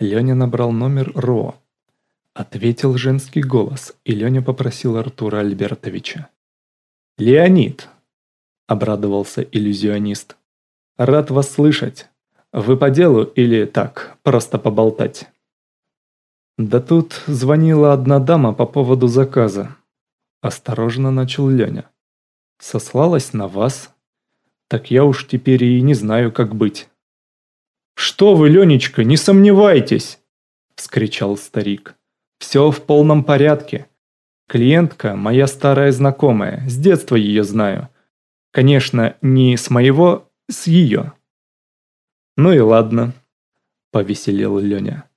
Леня набрал номер РО. Ответил женский голос, и Леня попросил Артура Альбертовича. «Леонид!» – обрадовался иллюзионист. «Рад вас слышать. Вы по делу или так, просто поболтать?» «Да тут звонила одна дама по поводу заказа», – осторожно начал Леня. «Сослалась на вас. Так я уж теперь и не знаю, как быть». «Что вы, Ленечка, не сомневайтесь!» – вскричал старик. «Все в полном порядке. Клиентка – моя старая знакомая, с детства ее знаю. Конечно, не с моего, с ее». «Ну и ладно», – повеселел Леня.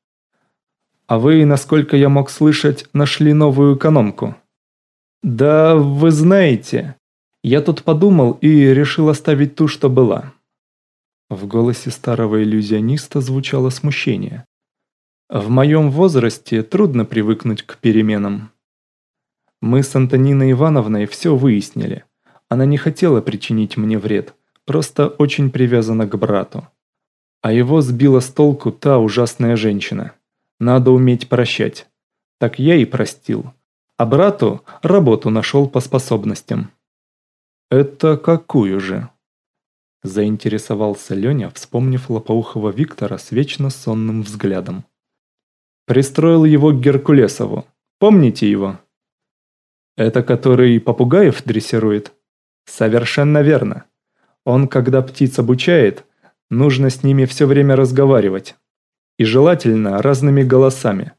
«А вы, насколько я мог слышать, нашли новую экономку?» «Да вы знаете, я тут подумал и решил оставить ту, что была». В голосе старого иллюзиониста звучало смущение. В моем возрасте трудно привыкнуть к переменам. Мы с Антониной Ивановной все выяснили. Она не хотела причинить мне вред, просто очень привязана к брату. А его сбила с толку та ужасная женщина. Надо уметь прощать. Так я и простил. А брату работу нашел по способностям. «Это какую же?» Заинтересовался Леня, вспомнив лопоухого Виктора с вечно сонным взглядом. Пристроил его к Геркулесову. Помните его? Это который попугаев дрессирует? Совершенно верно. Он, когда птиц обучает, нужно с ними все время разговаривать. И желательно разными голосами.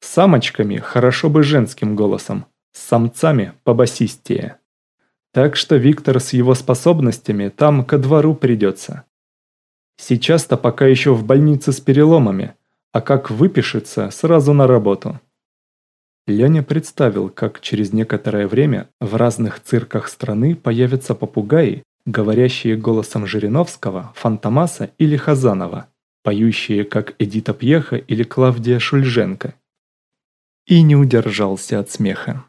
С самочками хорошо бы женским голосом, с самцами побасистее. Так что Виктор с его способностями там ко двору придется. Сейчас-то пока еще в больнице с переломами, а как выпишется, сразу на работу. Леня представил, как через некоторое время в разных цирках страны появятся попугаи, говорящие голосом Жириновского, Фантомаса или Хазанова, поющие как Эдита Пьеха или Клавдия Шульженко. И не удержался от смеха.